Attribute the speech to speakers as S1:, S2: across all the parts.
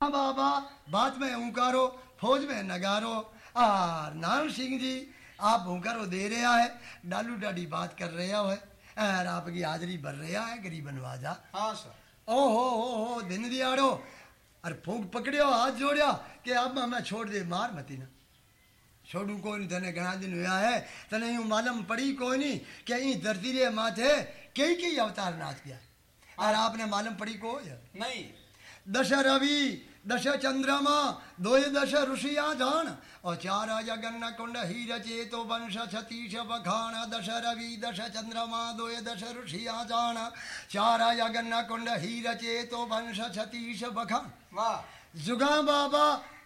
S1: हाँ बाबा बात में ऊंकारो फौज में नगारो। और नाम सिंह जी आप ऊंकारो दे रहा है डालू डाडी बात कर रहा है और आपकी हाजरी भर रहा है गरीब नवाजा।
S2: हाँ सर।
S1: ओ हो हो हो दिन दिहाड़ो। अरे फूक पकड़ियो हाथ जोड़िया कि अब मैं छोड़ दे मार मती ना छोड़ू कोई नहीं तने घना दिन हुआ है। तने यूँ मालूम पड़ी कोई नहीं कि ई धरती रे माथे कई कई अवतार नाच गया। और आपने मालूम पड़ी को
S2: नहीं।
S1: दश रवि दश चंद्रमा दो दश ऋषिया जान और जगन्न कुंड ही रचे तो वंश छतीश बखान दश रवि, दश चंद्रमा दो दश ऋषिया जान चार जगन्न कुंड ही रचे तो वंश छतीश बखान
S2: वाह!
S1: जुगा बाबा,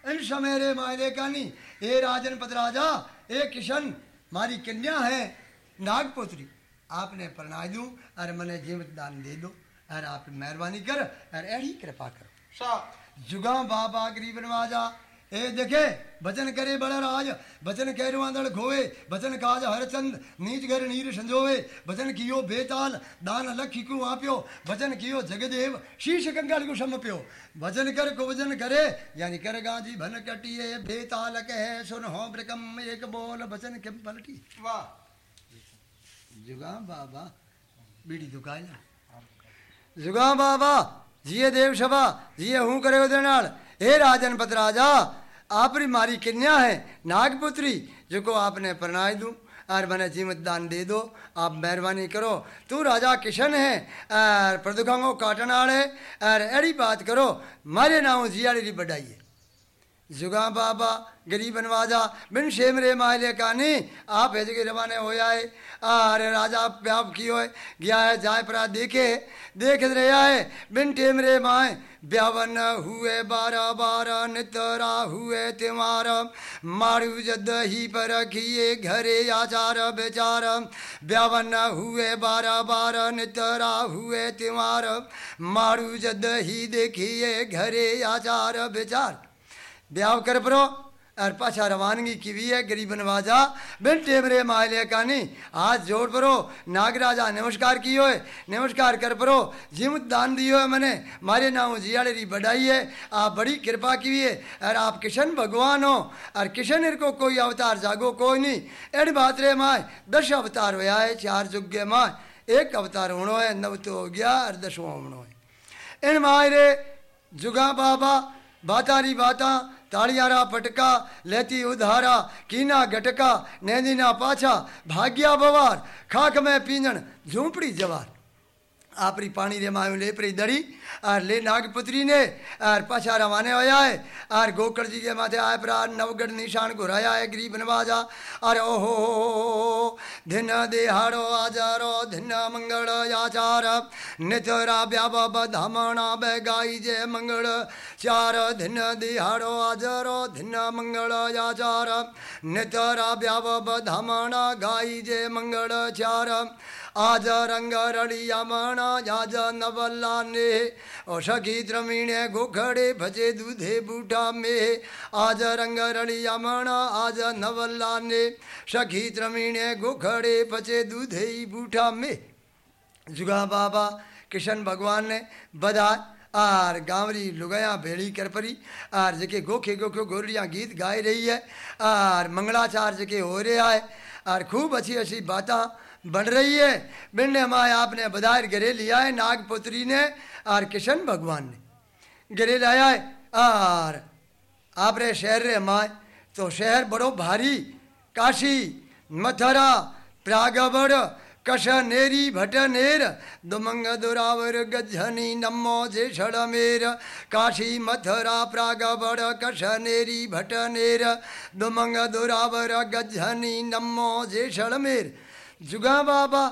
S1: इन समेरे मायले कानी। ए राजन पद राजा ए किशन, मारी कन्या है, नागपुत्री। आपने प्रणाय दूँ, और मने जीवित दान दे दो, और आप मेहरबानी कर, और ऐड़ी कृपा करो।
S2: सर
S1: जुगा बाबा गरीब नवाजा। ए देखे बचन करे बड़ राज बचन कह दड़ खोए बचन काज हरचंद नीच घर नीर संजोवे बचन कियो बेताल दान लखी को आप्यो बचन कियो जगदेव शीश कंगाल को समप्यो वचन कर को वज़न करे यानी कर गाजी भन कटिए बेताल कहे सुन हो ब्रकम एक बोल बचन के पलटी।
S2: वाह।
S1: जुगा बाबा बीड़ी दुकाया जुगा बाबा जिये देव सभा जिये हूँ करे नाल। हे राजन पत राजा, आपरी मारी कन्या है, नागपुत्री जो को आपने प्रणाय दू, और मैंने जीवित दान दे दो, आप मेहरबानी करो। तू राजा किशन है प्रदुखांगो काटन है और अड़ी बात करो, मारे नाव बढ़ाई बढ़ाइए जुगा बाबा गरीब नवाजा बिन शेमरे मायले कानी, आप भेज के रवाने हो आए। अरे राजा प्याप की हो गया है जाय परा देखे। देख रहा है, बिन टेमरे माए, ब्यावन हुए, बारह बारह नितरा हुए त्योहार मारू जद ही पर रखिए घरे आचार बेचार ब्यावन हुए, बारह बारह नितरा हुए त्योहार मारू जद ही देखिए घरे आचार बेचार ब्याह कर परो। और पाछा रवानगी की भी है, गरीब नवाजा। बिन टेमरे मायले कानी, हाथ जोड़ परो। नागराजा नमस्कार की है नमस्कार कर परो। जिमत दान दियो है मैंने। मारे नाम जियाड़े री बढ़ाई है। आप बड़ी कृपा की है। और आप किशन भगवान हो। और किशन को कोई अवतार जागो कोई नहीं। एड बात रे माए दस अवतार होया है, चार जुग माए एक अवतार होनो है, नव तो हो गया, और दसवां होनो है। इन माए रे जुगा बाबा बातारी बाता ताड़ियारा पटका लेती उधारा कीना गटका नैनीना पाछा भाग्या बवार खाक में पीजन झूंपड़ी जवार आपरी पानी रे मायूं ले परी दड़ी और ले नागपुत्री ने और पाछा रवाने होया है और गोकड़ जी के माथे आए परा नवगढ़ निशान घुराया है गरीब नवाजा और ओहो धिन देहाड़ो आजारो धिन मंगल आचार नितरा व्याब बधामणा बेगाई जे मंगल चार धिन दिहाड़ो आजारो धिन मंगल आचार नितरा व्याब बधामणा गाई जे मंगल चार आज रंग रड़िया मणा आज नवल्ला ने सखी द्रमीणे गोखड़े भजे दूधे बूढ़ा में आज रंग रड़िया मणा आज नवल्ला ने सखी द्रमीणे गोखड़े भजे दूधे बूढ़ा में जुगा बाबा किशन भगवान ने बधा आर गांवरी लुगाया भेड़ी कर परी आर जके गोखे गोखे गोरियाँ गीत गाई रही है, आर मंगलाचार जके हो रहा है, आर खूब अच्छी अच्छी बातें बन रही है। बिंडे माए आपने बधार गिरे लिया है, नागपुत्री ने और किशन भगवान ने। गिरे लाया है और आपरे शहर रे माए तो शहर बड़ो भारी, काशी, मथुरा प्रागबड़ कशनेरी, भटनेर दुमंग दुरावर गजनी, नमो जे काशी, मथुरा प्रागबड़ कशनेरी, भटनेर दुमंग दुरावर गजनी, नमो जे जुगा बाबा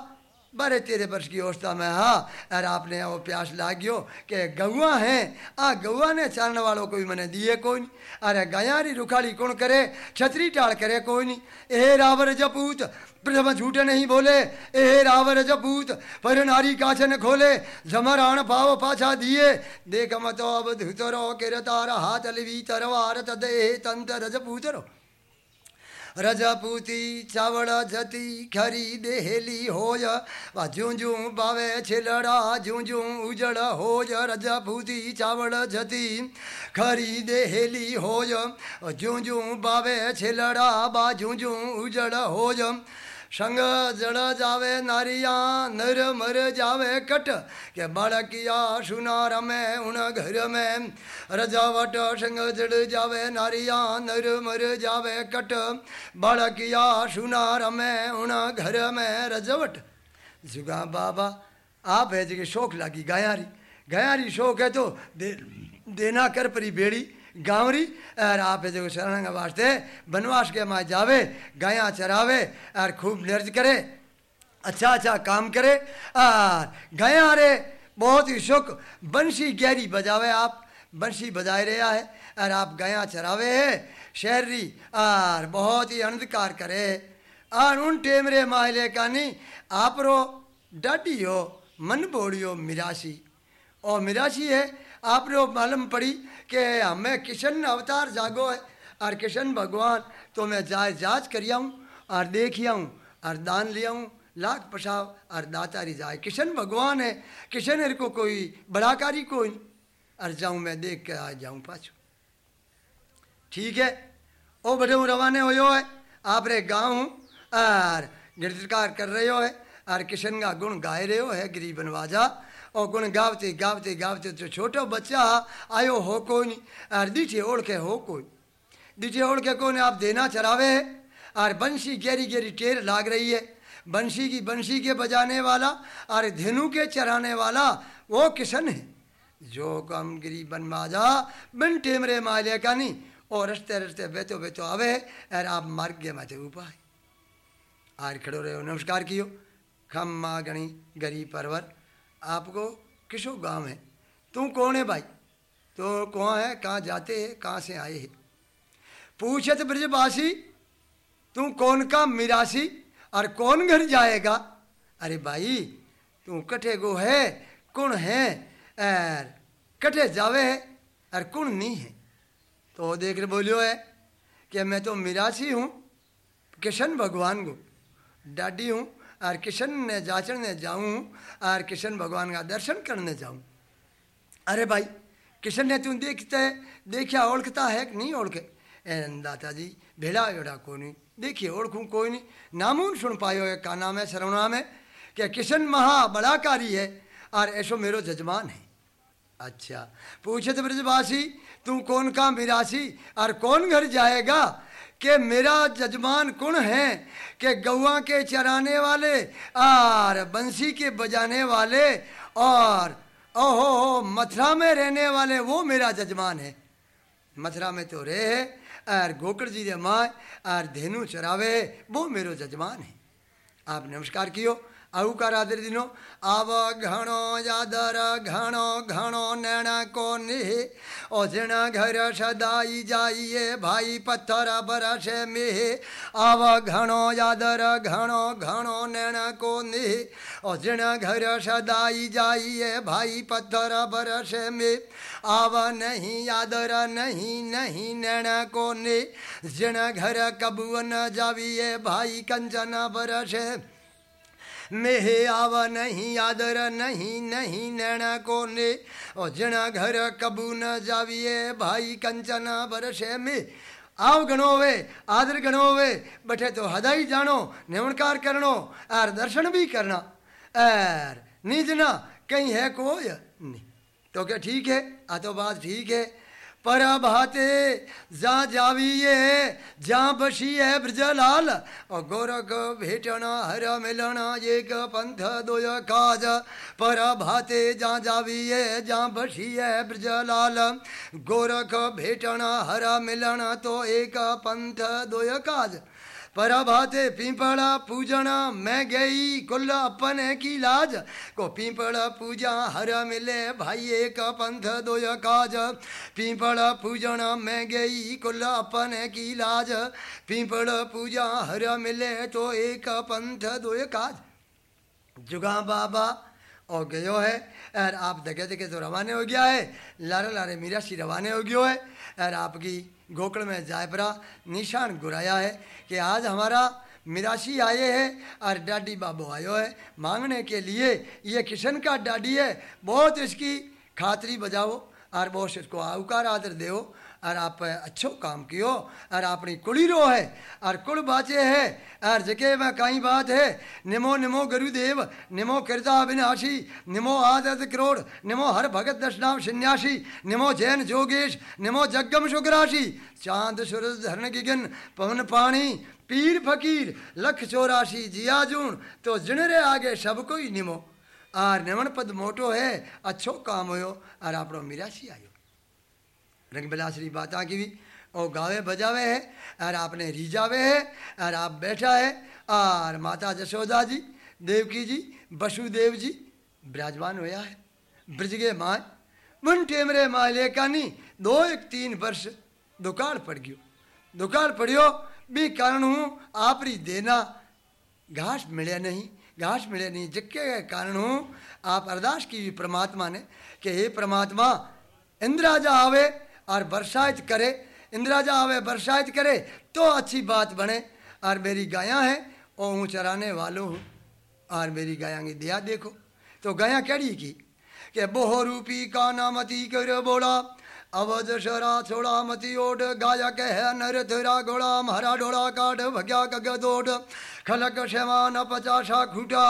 S1: बारह तेरह वर्ष की अवस्था में हाँ अरे आपने वो प्यास लाग्यो के गौआ है। आ गौआ ने चालने वालों को भी मैंने दिए कोई नहीं। अरे गयारी रुखाड़ी कौन करे, छतरी टाल करे कोई नहीं। ए रावर जपूत, प्रथम झूठ नहीं बोले। ए रावर जपूत पर नारी काछन खोले। जमराण पाव पाछा दिए। देख मतो अब धुतरो किरतार हाथ लिवी तरवार, तदे तंत्र जपूतरो રજપૂતી ચાવળ જતી ખરી દેહેલી હોય જું જું બાવે છેલડા જું જું ઉજળ હોય રજપૂતી ચાવળ જતી ખરી દેહેલી હોય જું જું બાવે છેલડા બા જું જું ઉજળ હોય संग जड़ जावे नारिया नर मर जावे कट के बालकिया सुनार में उन घर में। रजावट संग जड़ जावे नारिया नर मर जावे कट बालकिया सुनार में उन घर में। रजवट। जुगा बाबा आप है जी शौक लगी गायारी। गायारी शौक है तो दे, देना कर परी बेड़ी। गांवरी, और आप जो शरण वास्ते बनवास के माँ जावे, गाया चरावे, और खूब निर्ज करे अच्छा अच्छा काम करे, और गया रे बहुत ही सुख बंशी गहरी बजावे आप बंशी बजाए रहा है, और आप गया चरावे है, शहरी, और बहुत ही अंधकार करे। और उन टेमरे माहले का नहीं आप रो डाटी हो, मन बोड़ियो मिरासी और मिरासी है आप रो मालूम पड़ी कि हमें किशन अवतार जागो है, और किशन भगवान तो मैं जाए जाँच कर आऊँ और देख आऊँ और दान लिया आऊँ लाख पछाव और दातारी जाए किशन भगवान है, किशन हर को कोई बड़ाकारी कोई और जाऊँ मैं देख के आ जाऊँ पाछू। ठीक है, ओ बड़े रवाने हो है आप रे गाँव और गिरकार कर रहे हो है, और किशन का गुण गाए रहे हो है गिरी बनवाजा और गुण गावते गावते गावते जो छोटो बच्चा आयो हो कोई नहीं और दीठे ओढ़ के हो कोई दीठे ओढ़ के कोई आप देना चरावे है और बंशी गहरी गहरी टेर लाग रही है बंशी की बंशी के बजाने वाला और धेनु के चराने वाला वो किशन है जो कम गिरी बन माजा बिन टेमरे माले का नहीं और रस्ते रस्ते बेतो बेतो आवे और आप मार्ग गए माथे उपाय आर खड़ो रहे नमस्कार कियो खम माँ गणी गरी परवर आपको किसो गाँव है। तू कौन है भाई? तो कौन है? कहाँ जाते हैं? कहाँ से आए हैं? पूछत ब्रजवासी तू कौन का मिरासी और कौन घर जाएगा? अरे भाई तू कटे गो है, कौन है? और कटे जावे है और कौन नहीं है? तो देख रहे बोलियो है कि मैं तो मिरासी हूँ, किशन भगवान को डाडी हूँ और किशन ने जाचने जाऊँ और किशन भगवान का दर्शन करने जाऊँ। अरे भाई, किशन ने तू देखते, देखिया ओढ़ता है कि नहीं ओढ़के दाता जी, भेड़ा वेड़ा को नहीं। देखिए ओढ़ूँ कोई नहीं। नामून सुन पायो है, का नाम है सरवणा में क्या किशन महा बड़ाकारी है और ऐसो मेरो जजमान है। अच्छा पूछे तो ब्रजवासी, तू कौन का मिरासी और कौन घर जाएगा? कि मेरा जजमान कौन है कि गौआ के चराने वाले और बंसी के बजाने वाले, और ओहो हो मथुरा में रहने वाले, वो मेरा जजमान है। मथुरा में तो रे है और गोकर जी जमाए और धेनु चरावे, वो मेरो जजमान है। आप नमस्कार कियो। अहुकार आदर दिनो आव घणो यादर घणो घणो नैण को निहे ओझण घर सदाई जाइए भाई पत्थर बरस मेहे। आव घनो यादर घनो घनो नैण को निहे ओझण घर सदाई जाइए भाई पत्थर बरसे मे। आव नहीं यादर, नहीं नहीं नैण को ने जिण घर कबुअन जाविए भाई कंचन बरसे। मेह आव नहीं, आदर नहीं नहीं नैना को ने जना घर कबू न जाविए, भाई कंचन बरसे में आव गणो वे आदर गणो वे बैठे तो हदाई जानो नमनकार करनो और दर्शन भी करना। और निजना, कहीं है कोई? नहीं। तो क्या ठीक है? आ तो बात ठीक है। भाते जा जाविए जा बसी है ब्रजलाल। और गोरख भेटना हर मिलना एक पंथ दो काज। पर भाते जा ये जा बसी है ब्रजलाल। गोरख भेटना हर मिलना तो एक पंथ दो काज। पराभाते पीपड़ा पूजना, मैं गई कुल अपन की लाज। को पीपड़ा पूजा, हर मिले भाई एक पंथ दो काज। पीपड़ा पूजना, मैं गई कुल अपन की लाज। पीपड़ पूजा, हर मिले तो एक पंथ दो काज। जुगा बाबा और गयो है। और आप दगे दगे तो रवाने हो गया है। लारे लारे मीराशी रवाने हो गयो है। और आपकी गोकड़ में जायपरा निशान गुराया है कि आज हमारा मिराशी आए है और डाडी बाबू आयो है। मांगने के लिए ये किशन का डाडी है। बहुत इसकी खातरी बजाओ और बहुत इसको आउकार आदर दो और आप अच्छो काम कियो और अपनी कुड़ी रो है और कुल बाचे है और जगह में कई बात है। निमो निमो गुरुदेव, निमो कृता अविनाशी, निमो आदत करोड़, निमो हर भगत दशनाम सन्यासी, निमो जैन जोगेश, निमो जगम शुक्राशी। चाँद, सूरज, धरण, गिगन, पवन पानी पीर फकीर, लख चौरासी, जिया जून तो जिणरे आगे सब कोई निमो। और निमन पद मोटो है, अच्छो काम हो और आप मिरासी आयो। रंग बिलासरी बात की भी, और गावे बजावे है, और आपने रिजावे है, और आप बैठा है, और माता जशोदा जी, देवकी जी, वसुदेव जी विराजमान होया है ब्रज गे माए मन टेमरे माए लेकानी, दो एक तीन वर्ष दुकाल पड़ गयो। दुकाल पड़ियो, भी कारण हूँ आप री देना, घास मिले नहीं, घास मिले नहीं, जिसके कारण हूँ आप अरदास की परमात्मा ने, कि हे परमात्मा इंद्राजा आवे और बरसात करे, इंदिरा जहाँ आवे बरसात करे तो अच्छी बात बने। और मेरी गाया है, ओ हूँ चराने वालों हूँ। और मेरी गाया की दिया देखो। तो गाया कड़ी की? कि बोहो रूपी का नामती करो बोला अवध शरा छोड़ा मती ओढ़ गाया कह नर थेरा घोड़ा हरा डोड़ा काट, भग्या कग दौड़ खलक शमान पचाशा खूटा,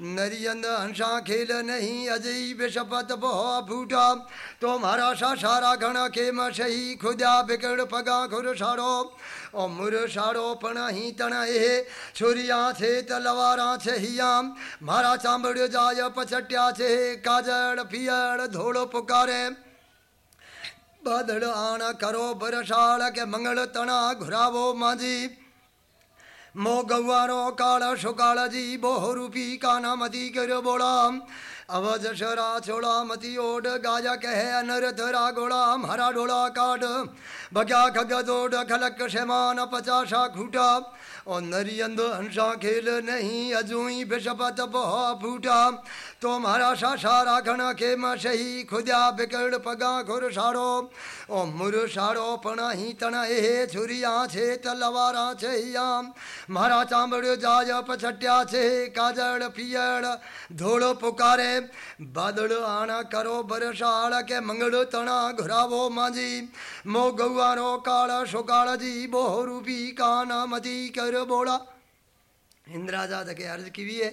S1: नरियंद हंसा खेल नहीं अजय विषपत बहु फूटा। तो मारा सा सारा घण खेम सही खुद्या बिकड़ पगा खुर साड़ो ओ मुर साड़ो पण ही तण ए, छुरिया छे तलवारा छे हिया। मारा चांबड़ जाय पचट्या छे काजड़ पियड़ धोड़ो पुकारे। बादल आना करो बरसाल के मंगल तना घुरावो माजी मो गौवारो काल सुकाल जी बोह रूपी काना मती कर बोला अवध शरा छोड़ा मती ओड गाजा कह अनर धरा गोड़ा हरा डोला काट भग्या खग दौड़ खलक शमान पचासा खूटा। और नरियंद हंसा खेल नहीं, अजूई बिशपत बहा फूटा। तो मारा सा सारा घना के मही खुद्या बिकड़ पगा खुर साड़ो। ओ मुर साड़ो पणा ही तना ए छुरिया छे तलवारा छे मारा चांबड़ जाय पछट्या छे काजड़ पियड़ धोड़ो पुकारे। बादल आना करो बरसाड़ के मंगल तना घुरावो माजी मो गौआरो काल सुकाल जी, बोह रूपी काना मती कर बोला इंद्राजा के अर्ज़ की भी है।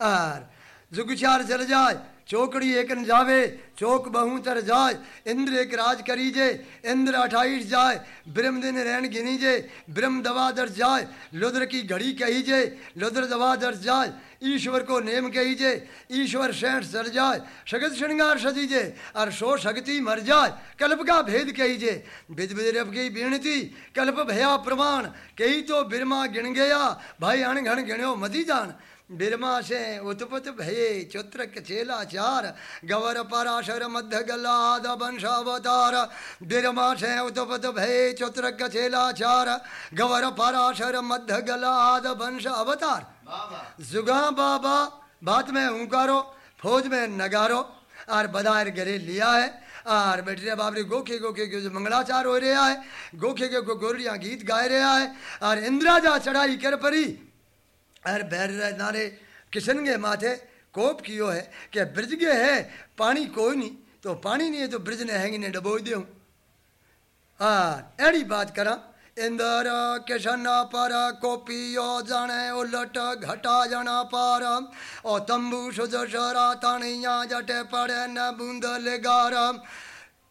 S1: और जुगुचार चल जाए चौकड़ी एक न जावे, चौक बहुतर जाए। इंद्र एक राज करीजे इंद्र अठाईस जाए। ब्रह्म दिन रहन गिनीजे ब्रह्म दवादर जाय लुद्र की घड़ी कहीजे लुद्र दवादर जाय ईश्वर को नेम कहीजे ईश्वर शेठ सर जाय शगत श्रृंगार सजीजे और सो शक्ति मर जाए। कल्प का भेद कहीजे विद विद की बीणती, कल्प भया प्रमाण। कही तो बिरमा गिण गया, भाई अणघण गिण्यो मदी जान। बिरमा से उत्पत भये चोत्रक चेलाचार गवर पराशर मध्य गलाद वंशावतार। बिरमा से उत्पत भये चोत्रक चेलाचार गवर पराशर मध्य गलाद वंश अवतार जुगा बाबा बात में ऊंकारो फौज में नगारो और बदार गरे लिया है और बेटे बाबरी गोखे गोखे के जो मंगलाचार हो रहा है गोखे के गो गोरिया गीत गाए रहा है और इंद्राजा चढ़ाई कर परी। अरे बैर नारे किशन के माथे कोप कियो है कि ब्रिज के है, पानी कोई नहीं तो पानी नहीं है तो ब्रिज ने हैंगी ने डबो दे हाँ एड़ी बात करा, इंदर किशन पर कोपियो जाने, उलट घटा जना पर। ओ तंबू सुज शरा तानिया जटे पड़े न बूंद लेगार।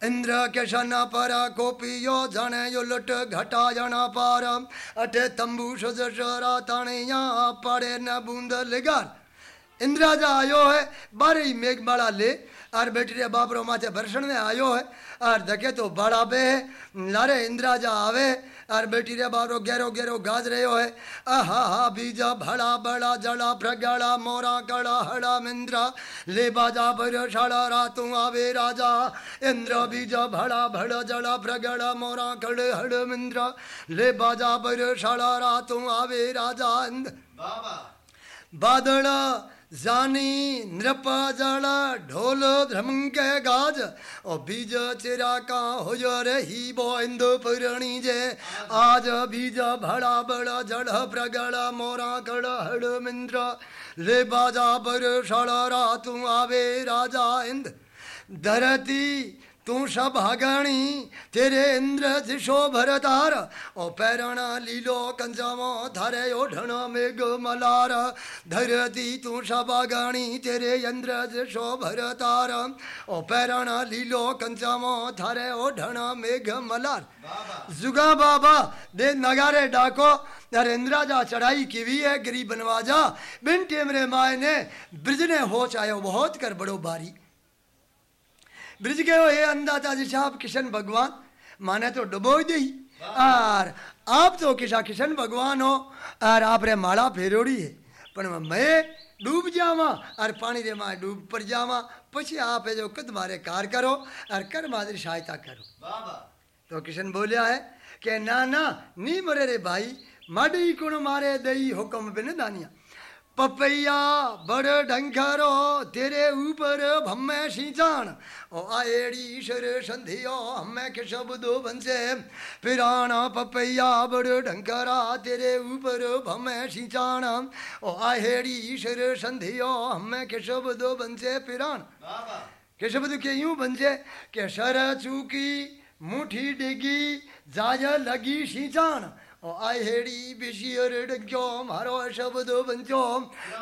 S1: इंद्र के शन पर कोपियो जने उलट घटा जना पर। शरा यहाँ पड़े न बूंद लिगार। इंद्र जा आयो है, बारे ही मेघ बड़ा ले। और बेटी बाबरो माथे भर्षण में आयो है। और देखे तो बड़ा बे लारे इंद्राजा आवे। और बेटी रे बारो गेरो गेरो गाज रहे हो है। आहा हा बीजा भड़ा बड़ा जड़ा प्रगड़ा मोरा कड़ा हड़ा मिंद्रा। ले बाजा बर शाड़ा रातू आवे राजा। इंद्र बीजा भड़ा भड़ा जड़ा प्रगड़ा मोरा कड़े हड़ मिंद्रा। ले बाजा बर शाड़ा रातू आवे राजा। इंद्र बादल जानी नृप जल ढोल ध्रमंग गाज और बीज चेरा का हो रही बो इंदु पुरणी जे। आज बीज भड़ा बड़ जड़ प्रगड़, मोरा कड़ हड़ मिंद्र। ले बाजा बर षड़ा तू आवे राजा इंद। धरती तू सब हगणी तेरे इंद्र जिशो भरतार। ओ पैरण लीलो कंजमो धरे ओढ़ण मेघ मलार। धरती तू सब हगणी तेरे इंद्र जिशो भरतार। ओ पैरण लीलो कंजमो धरे ओढ़ण मेघ मलार। जुगा बाबा दे नगारे डाको। नरेंद्रा जा चढ़ाई की भी है गरीब बनवाजा बिन टेमरे माए ने ब्रिज ने हो चाहे बहुत कर बड़ो बारी। ब्रिज गयो हे अंदाज़ा जी साहब किशन भगवान। माने तो डुबो दे और आप तो किसा किशन भगवान हो। और आप रे माला फेरोड़ी है। पर मैं डूब जावा और पानी रे माँ डूब पर जावा। પછી आप जो कद मारे कार करो और कर मादरी सहायता करो। तो किशन बोलिया है कि ना ना नी मरे रे भाई माडी कुण मारे दई हुक्म बिन दानिया। पपैया बड़ ढंखरो तेरे ऊपर भम्मे सींचान ओ आएड़ी ईश्वर संधियो हमें के शब्दो बनसे पिराना पपैया बड़ ढंखरा तेरे ऊपर भम्मे सींचान ओ आएड़ी ईश्वर संधियो हमें के शब्दो बनसे पिरान के शब्द के यूँ बनसे के सर चूकी मुठी डिगी जाज लगी सींचान बंचो।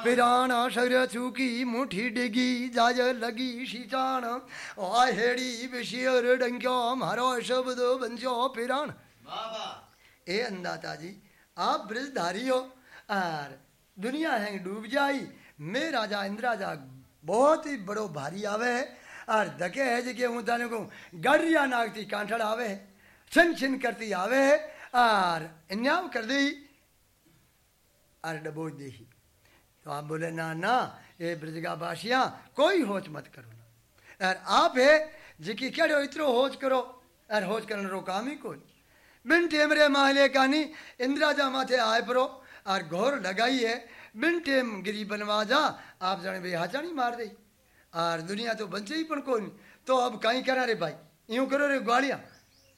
S1: पिराना शर चूकी मुठी डिगी जाज लगी शीचान ओ आहेड़ी बिशियर डग्यो मारो शब्द बंचो। पिरान ए अंदाता जी आप ब्रजधारी हो और दुनिया है डूब जाई। मैं राजा इंद्राजा बहुत ही बड़ो भारी आवे है और धके है जी के हूँ ताने को गड़िया नागती कांठड़ आवे है छिन छिन करती आवे है और इन्याम कर दी। और डबोच दी तो आप बोले, ना ना ये ब्रजगा बासिया कोई होच मत करो ना। और आप है, जिकी कहो इतरो होच करो और होच करने रो काम ही कोई बिन टेमरे माहले कानी इंदिराजा माथे आए परो और घोर लगाई है। बिन टेम गिरी बनवा जा आप जाने भाई हाचानी मार दे। और दुनिया तो बंचे ही पण कोई तो अब कहीं करा रे भाई यूँ करो रे ग्वालिया।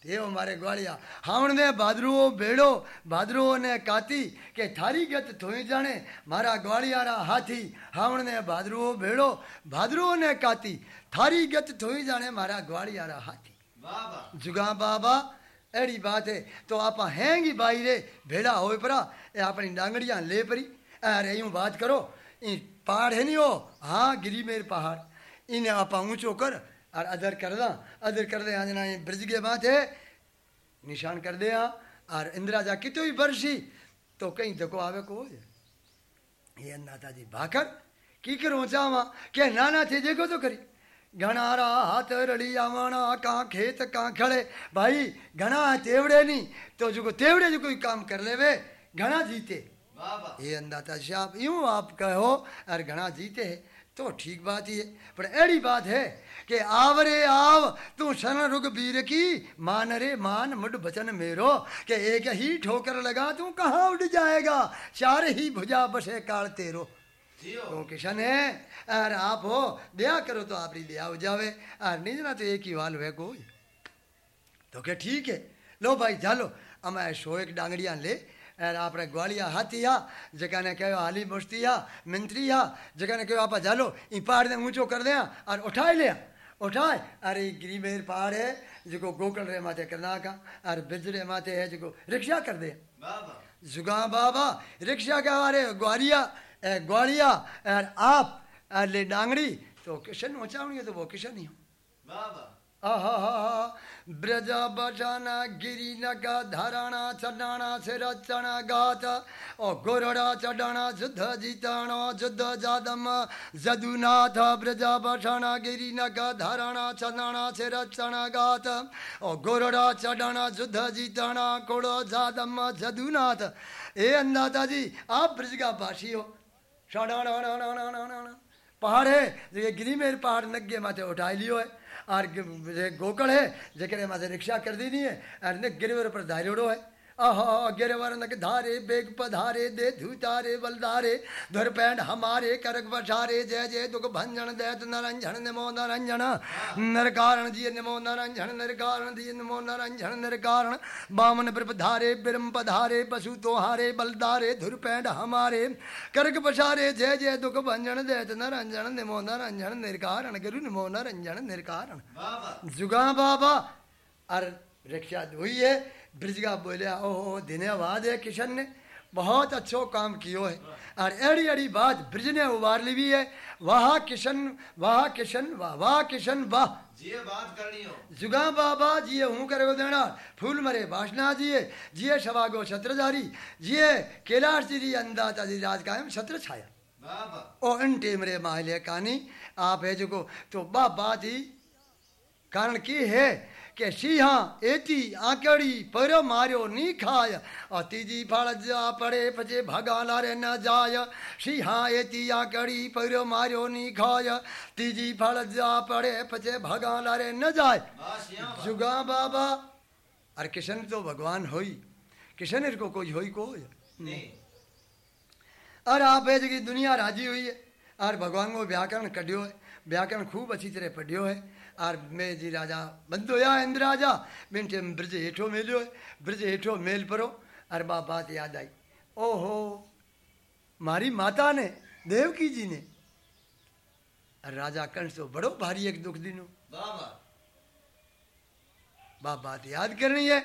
S1: देव मारे ग्वालिया। हावण ने भादरुओ बेड़ो भादरुओ ने काती के थारी गत थोई जाने मारा ग्वालियारा हाथी। हावण ने भादरुओ बेड़ो भादरुओ ने काती थारी गत थोई जाने मारा ग्वालियारा हाथी। जुगा बाबा अड़ी बात है तो आप हैंगी बाई रे भेड़ा होए परा ए अपनी डांगड़ियाँ ले परी। अरे यूँ बात करो इन पहाड़ है नहीं हो हाँ गिरी मेर और अदर कर दा अदर कर दे आजना ये ब्रज के बात है। निशान कर दे और इंदिरा जा कितो ही बरसी तो कहीं देखो आवे को ये अन्नाता जी भाकर की करो चावा? के नाना थे देखो तो करी। घणारा हाथ रड़ी आवणा का खेत का खड़े। भाई घना तेवड़े नहीं तो जो तेवड़े जो कोई काम कर ले वे घना जीते। ये अंदाता आप यूँ आप कहो और घना जीते है तो ठीक बात ही है। पर ऐड़ी बात है कि आवरे आव तू सन रुग बीर की। मान रे मान मुड बचन मेरो। कि एक ही ठोकर लगा तू कहाँ उड़ जाएगा? चार ही भुजा बसे काल तेरो। तो किशन है और आप हो दया करो तो आप दया हो जावे। और निजना तो एक ही वाल है कोई। तो क्या ठीक है? लो भाई जालो अमे सो एक डांगड़िया ले। और आपने ग्वालिया हाथी आ जगह ने कहो हाली मुश्ती हा मंत्री हा जगह ने कहो आप जालो ई पहाड़ ने ऊंचो कर दिया और उठाए लिया उठाए। अरे गिरी मेर पहाड़ है जो गोकल रे माते करना का ब्रज रे माते है जो रिक्शा कर दे। जुगा बाबा रिक्शा के हमारे ग्वालिया ग्वालिया और आप अरे डांगड़ी तो किशन ऊंचावणी तो वो किशन ही हो। ब्रज बजाना गिरी नगा धराणा चढ़ाना सिर चढ़ा गात ओ गोरड़ा चढ़ाना जुद्ध जीताणो जुद्ध जादम जदुनाथ ब्रज बजाना गिरी नगा धराणा चढ़ाना सिर चढ़ा गात ओ गोरड़ा चढ़ाना जुद्ध जीताणा कोड़ो जादम जदुनाथ ए अन्दाता जी आप ब्रज का भाषी हो पहाड़ है ये गिरी मेरे पहाड़ नगे माथे उठाई लियो है। और गोकड़ है जेकरे माथे रिक्शा कर दी नहीं है ने गिरवर पर दायरोड़ो है। अहो गिरवरनक धारे बेग पधारे दे धूतारे बलदारे धुर पैंड हमारे करक पछारे जय जय दुख भंजन दैत नरंजन नमो नरंजन नर कारण जी नमो नरंजन नर कारण जी नमो नरंजन नर कारण बामन ब्रप धारे बिरम पधारे पशु तोहारे बलदारे धुर पैंड हमारे करक पछारे जय जय दुख भंजन दैत नरंजन नमो नरंजन निर्कारण गुरु नमो नरंजन निर्कारण। जुगा बाबा। और रक्षा हुई है। ब्रिज का बोलिया ओहो धन्यवाद है किशन ने। बहुत अच्छो काम कियो है। और एड़ी एड़ी बात ब्रिज ने उबार ली भी है। वाह किशन वाह किशन वाह वाह किशन वाह।
S2: जिए बात करनी हो।
S1: जुगा बाबा जिये हूँ करे देना फूल मरे भाषणा जिये जिये शवागो छत्रधारी। जिये कैलाश जी अंदाता जी राज कायम छत्र छाया। ओ इन टेमरे माहले कानी आप है जो तो बा बात ही कारण की है? કે સિંહા એતી આંકડી પર માર્યો ની ખાય અતિજી ફળ જા પડે પછી ભગાલા રે ન જાય સિંહા એતી આંકડી પર માર્યો ની ખાય ત્રીજી ફળ જા પડે પછી ભગાલા રે ન જાય
S2: बस यहाँ बा-
S1: जुगा बाबा अरे किशन तो भगवान होई किशन को कोई होई कोई
S2: नहीं
S1: और आप है जगह दुनिया राजी हुई है और भगवान को व्याकरण कढ़ियो है व्याकरण खूब अच्छी तरह पढ़ियो है और मैं जी राजा बंद होया इंद्र राजा। बिन टेम ब्रज हेठो मेलियो ब्रज हेठो मेल परो अरे बा बात याद आई। ओहो मारी माता ने देवकी जी ने राजा कंस तो बड़ो भारी एक दुख दिनो
S2: बाबा
S1: बा बात याद करनी है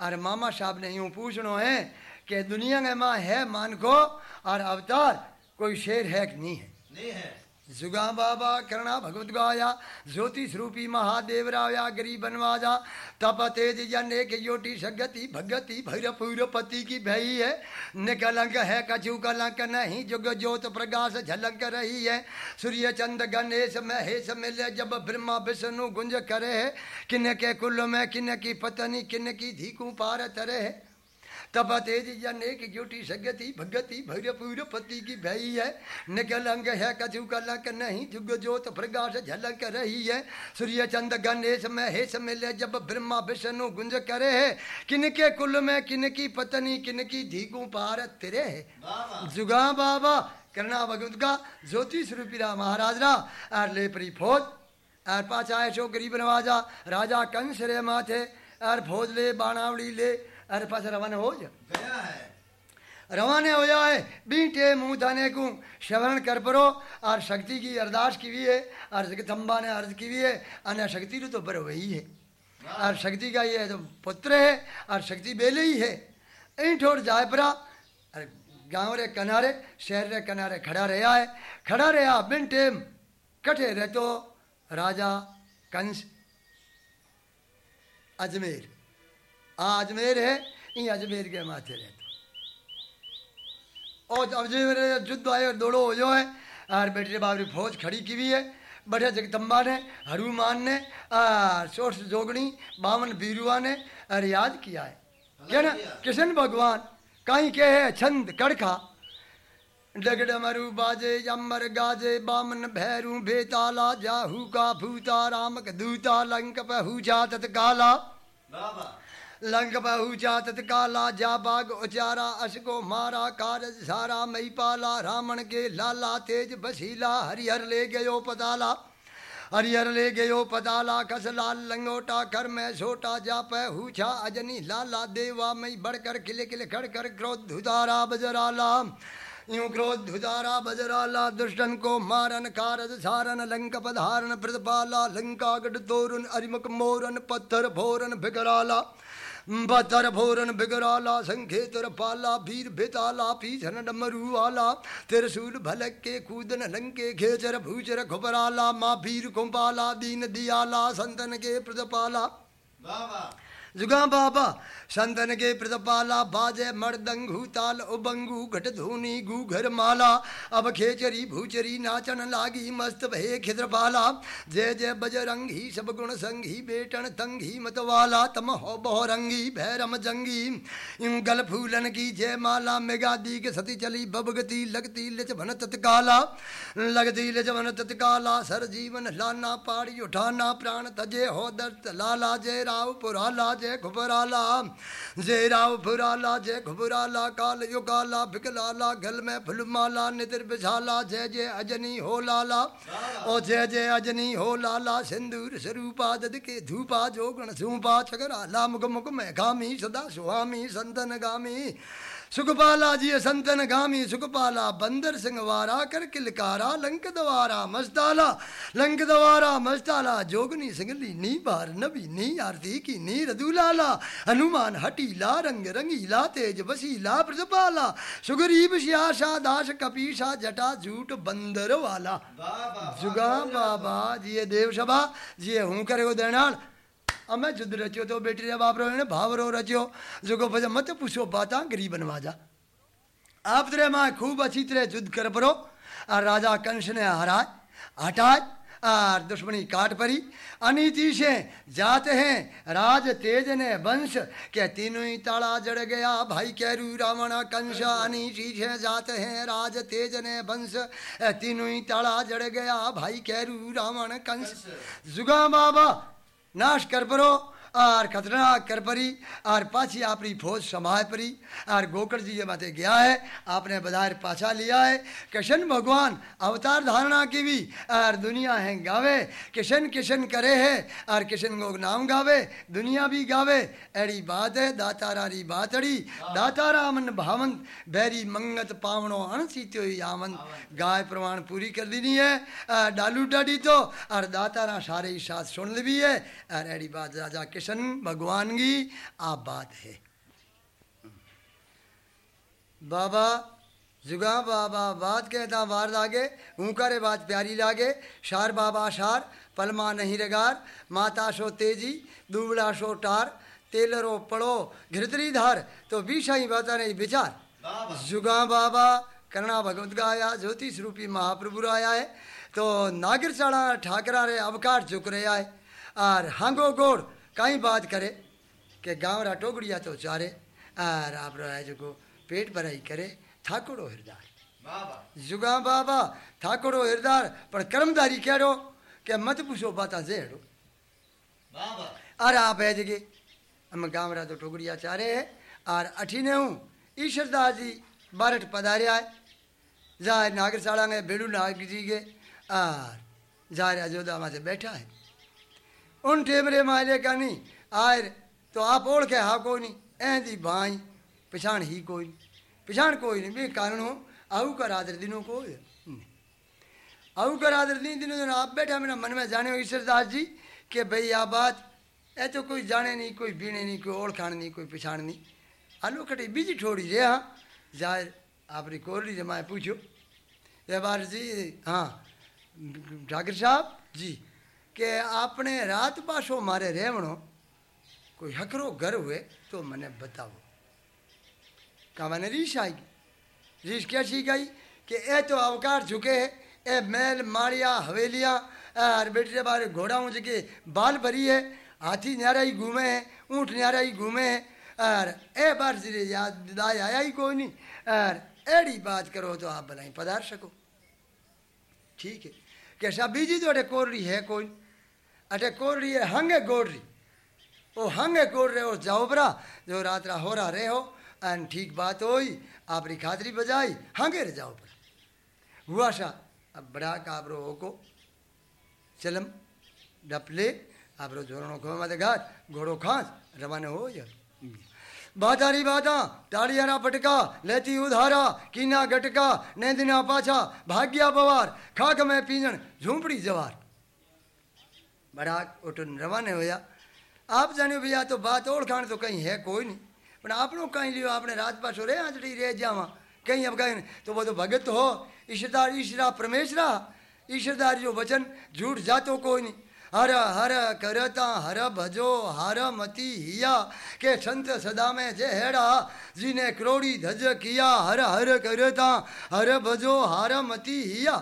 S1: और मामा साहब ने यूँ पूछना है कि दुनिया में माँ है मान को और अवतार कोई शेर है कि नहीं है?
S2: नहीं है।
S1: जुगा बाबा ज्योति स्वरूपी महादेव राया गरीब बनवाजा तप तेज अनेक योटी सगति, भगति भैरपुर पति की भई है। निकलंक है, कछु कलंक नहीं, जुग ज्योत प्रकाश झलक रही है। सूर्य चंद गणेश महेश मिले, जब ब्रह्मा विष्णु गुंज करे है। किन के कुल में किन की पत्नी किन की धीकू पार तरे है। तब तेज अनेक ज्योति सगति भगति भैरपुर पति की भई है। निकलंग है कछु कलंक नहीं जुग ज्योत प्रकाश झलक रही है। सूर्य चंद गणेश महेश मिले जब ब्रह्मा विष्णु गुंज करे है। किनके कुल में किनकी पत्नी किनकी धीकू पार तिरे है। जुगा बाबा करना भगवत का ज्योति स्वरूपी महाराज रा। और ले परी फौज और पाछा ऐसो गरीब नवाजा। राजा कंस रे माथे और फौज ले बाणावड़ी ले। और पास रवाना हो जा।
S2: गया है।
S1: रवाने हो जाए बीटे मुँह थाने को श्रवण कर परो और शक्ति की अरदास की भी है और जगदम्बा ने अर्ज़ की भी है अन्य शक्ति तो बर वही है। और शक्ति का ये तो पुत्र है और शक्ति बेले ही है। इन ठोर जाए परा और गाँव रे किनारे शहर रे किनारे खड़ा रहा है खड़ा रहा बिन टेम कठे रहतो राजा कंस अजमेर। हाँ अजमेर है ये अजमेर के माथे रहते और अजमेर युद्ध आए और दौड़ो हो जो है और बेटे बाबरी फौज खड़ी की हुई है। बढ़िया जगदम्बा ने हनुमान ने और सोठ जोगणी बावन बीरुआ ने और याद किया है। क्या ना? कृष्ण भगवान कहीं के है छंद कड़खा। डगड मरु बाजे यमर गाजे बामन भैरू बेताला जाहू का भूता रामक दूता लंक पहूजा तत्काला
S2: बाबा
S1: लंक बहुजा तत्काला जा बाग उचारा अशको मारा कारज सारा, मई पाला, रावण के लाला, तेज बसीला, हरिहर ले गयो पताला हरिहर ले गयो पताला कस लाल लंगोटा, कर मैं छोटा जा पै हूछा अजनी लाला, देवा मई बढ़कर खिले खिले, खड़ कर क्रोध धुदारा बजराला। यूँ क्रोध धुदारा बजराला, दुष्टन को मारन, कारज सारन, लंक पधारन प्रतिपाला लंका गढ़ तोरन, अरिमुख मोरन, पत्थर भोरन बिगराला बतर भोरन बिगराला, संखेतर पाला, भीर बेताला पीछन डमरू आला त्रिशूल भलक के कूदन लंके खेचर भूचर घुबराला, माँ भीर कुंपाला दीन दियाला, संतन के प्रदपाला।
S2: बाबा
S1: जुगा बाबा संतन के प्रतपाला, बाजे मर्दंगू, ताल उबंगू घट धूनी गु घर माला, अब खेचरी, भूचरी, नाचन लागी, मस्त भे खिद्रपाला, जय जय बजरंगी, सब गुण संगी, बेटन तंगी, मतवाला, तम हो बहुरंगी, भैरम जंगी गल फूलन की जय माला मेघादी के सती चली, बबगती, लगती, लिच भन तत्काला, लगती, लिच भन तत्काला, सर जीवन लाना, पाड़ी उठाना, प्राण तजे हो दर्द, लाला जय राव, पुराला जय घुबराला जय राव फुराला जय घुबराला, काल युगाला भिगलाला गल में फुलमाला, निद्र बिझाला, जय जय अजनी हो लाला। ओ जय जय अजनी हो लाला, सिंदूर स्वरूपा दद के धूपा जोगण छगरा चकराला मुख मुख में गामी सदा सुहामी, संतन गामी। सुखपाला जी संतन गामी सुखपाला बंदर सिंह वारा कर किलकारा लंक दवारा मस्ताला लंक दवारा मस्ताला जोगनी सिंगली नी बार नबी नी आरती की नी रदुलाला। हनुमान हटीला रंग रंगीला तेज बसीला प्रजपाला सुगरीब श्याशा दास कपीशा जटा झूठ बंदर वाला। जुगा बाबा जी देव सभा जी हूँ करे देनाल અમે જુદ રચ્યો તો બેટી રે બાપરો એને ભાવરો રચ્યો જોગો પછી મત પૂછો બાતા ગરીબ નવાજા आप तेरे माँ खूब अच्छी तरह युद्ध कर परो और राजा कंस ने हराए हटाए और दुश्मनी काट परी अनीति से जाते हैं राज तेज ने वंश के तीनों ही ताला जड़ गया भाई कैरू रावण कंस अनीति से जाते हैं राज तेज ने वंश ए, तीनों ही ताला जड़ गया भाई कैरू रावण कंस जुगा बाबा नाश कर परो और खतरनाक कर परी और पाछी अपनी फौज संभाल परी। और गोकर जी ये माते गया है, आपने बधार पाछा लिया है। कृष्ण भगवान, अवतार धारणा की भी और दुनिया है गावे। किशन किशन करे है और कृष्ण गो नाम गावे। दुनिया भी गावे। एड़ी बात है दातारारी बातड़ी दातारा मन भावंत, बैरी मंगत पावणो अणसीत्यो आमंत। गाय प्रमाण पूरी कर देनी है डालू डाडी तो और दातारा सारे ही साथ सुन ली है। और एड़ी बात राजा किशन भगवान की आ बात है। बाबा जुगा बाबा बात कहता वार लागे ऊंकारे बात प्यारी लागे शार बाबा शार पलमा नहीं रगार माता शो तेज़ी दुबड़ा शो टार तेलरो पड़ो घृतरी धार तो बीशाई बाता नहीं विचार। जुगा बाबा करना भगवत का आया ज्योतिष रूपी महाप्रभु आया है तो नागिर चढ़ा ठाकरा रे अवकार झुक रहे आए और हांगो गोड़ कई बात करे कि गाँव रा टोकड़िया तो चारे और आप जो पेट भराई करे ठाकुरो
S2: हिरदार
S1: जुगा बाबा ठाकुरो हिरदार पर कर्मदारी कहो कि मत पूछो बाता जेड़ो अरे आप है जगह हम गाँव रा तो टोकड़िया चारे है और अठीने हूँ ईश्वरदास जी बारठ पधारिया है जा नागर साड़ा में बेड़ू नाग जी के और जा अयोध्या में से बैठा है उन टेमरे माले का नहीं आयर तो आप ओढ़ के हा कोई नहीं। ऐ भाई, पछाण ही कोई नहीं। पछाण कोई नहीं बे कारण हो, आऊ कर आदर दिनों को आऊ कर आदर दिन दिनों दिन आप बैठा मेरा मन में जाने ईश्वरदास जी, कि भाई आ बात, ऐ तो कोई जाने नहीं, कोई बीने नहीं, कोई ओळखाण नहीं, कोई पछाण नहीं। आलू कटी बीजी ठोड़ी रे हाँ। ज़ाहिर आपरी कोरली से मैं पूछो। ये बार जी हाँ ठाकुर साहब, जी। કે આપણે રાત પાછો મારે રહેવણો કોઈ હકરો ઘર હોય તો મને બતાવો કા મને રીસ આવી ગઈ રીસ कैसी गई कि ए तो अवकार झुके है ए महल माड़िया हवेलियाँ और बेटे बारे घोड़ाओं जगह बाल भरी है हाथी न्यारा ही घूमे हैं ऊँट न्यारा ही घूमे हैं और ए बार सिरे याद दाय आया ही कोई नहीं और एड़ी बात करो तो आप भलाई पधार सको ठीक है कैसा बीजी तो अटे कोरड़ी है कोई अटे कोरड़ी है, हंगे ओ हंगे कोर रहे हो जाओ बरा जो रात रा हो रहा रहे हो एन ठीक बात होई, आपरी खातरी बजाई, हंगे रे जाओ बरा हुआ सा अब बड़ा काबरो हो को चलम डपले आपरो जोरणो खो माते घाट, घोड़ो खास रवाने हो जा। बातारी बाता टाड़ियारा पटका, लेती उधारा, कीना गटका, नेंदना पाछा, भाग्या पवार, खाक में पीजन झूंपड़ी जवार। बड़ा उठ रवाना होया। आप जाने भैया तो बात ओढ़ खाने तो कहीं है कोई नहीं। पर आपनों कहीं लियो आपने रात पास हो रहे आज रह जावा। कहीं अब कहीं तो वो तो भगत हो ईश्वरदार ईश्वरा परमेश्वरा ईश्वरदार जो वचन झूठ जा तो कोई नहीं। हर हर करता, हर भजो, हर मती हिया, के संत सदा में जे हेड़ा ने क्रोड़ी धज किया। हर हर करता, हर भजो, हर मती हिया,